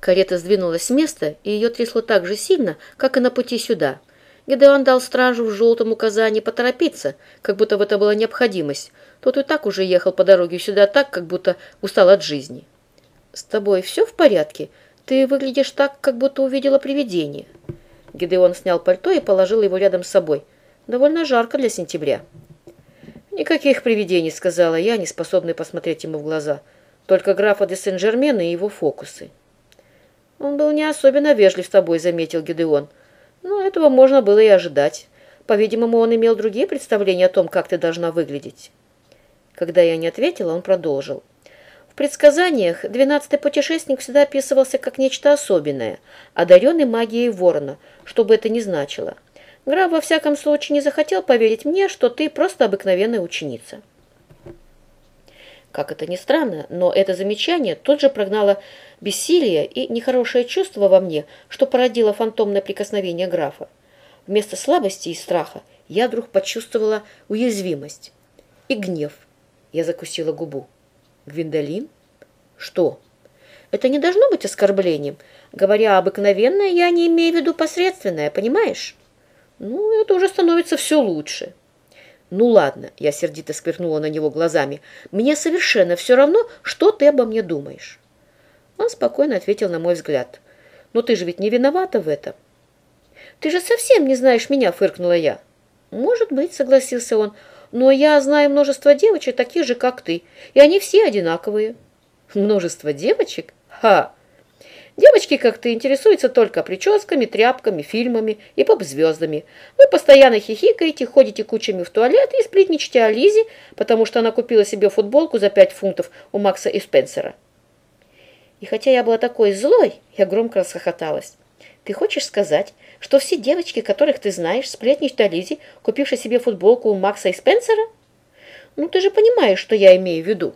Карета сдвинулась с места, и ее трясло так же сильно, как и на пути сюда. Гедеон дал стражу в желтом указании поторопиться, как будто в это была необходимость. Тот и так уже ехал по дороге сюда так, как будто устал от жизни. «С тобой все в порядке? Ты выглядишь так, как будто увидела привидение». Гедеон снял пальто и положил его рядом с собой. «Довольно жарко для сентября». «Никаких привидений», — сказала я, не способный посмотреть ему в глаза. «Только графа де Сен-Жермен и его фокусы». «Он был не особенно вежлив с тобой», — заметил Гедеон. «Но этого можно было и ожидать. По-видимому, он имел другие представления о том, как ты должна выглядеть». Когда я не ответила, он продолжил. В предсказаниях двенадцатый путешественник всегда описывался как нечто особенное, одаренный магией ворона, что бы это ни значило. Граф во всяком случае не захотел поверить мне, что ты просто обыкновенная ученица. Как это ни странно, но это замечание тут же прогнало бессилие и нехорошее чувство во мне, что породило фантомное прикосновение графа. Вместо слабости и страха я вдруг почувствовала уязвимость и гнев. Я закусила губу. Гвиндолин? Что? Это не должно быть оскорблением. Говоря обыкновенное, я не имею в виду посредственное, понимаешь? Ну, это уже становится все лучше. Ну ладно, я сердито сквернула на него глазами. Мне совершенно все равно, что ты обо мне думаешь. Он спокойно ответил на мой взгляд. Но ты же ведь не виновата в этом. Ты же совсем не знаешь меня, фыркнула я. Может быть, согласился он, но я знаю множество девочек, таких же, как ты, и они все одинаковые. Множество девочек? Ха! Девочки, как ты, интересуются только прическами, тряпками, фильмами и поп-звездами. Вы постоянно хихикаете, ходите кучами в туалет и сплетничаете о Лизе, потому что она купила себе футболку за пять фунтов у Макса и Спенсера. И хотя я была такой злой, я громко расхохоталась. Ты хочешь сказать, что все девочки, которых ты знаешь, сплетничают о Лизе, купившей себе футболку у Макса и Спенсера? Ну, ты же понимаешь, что я имею в виду.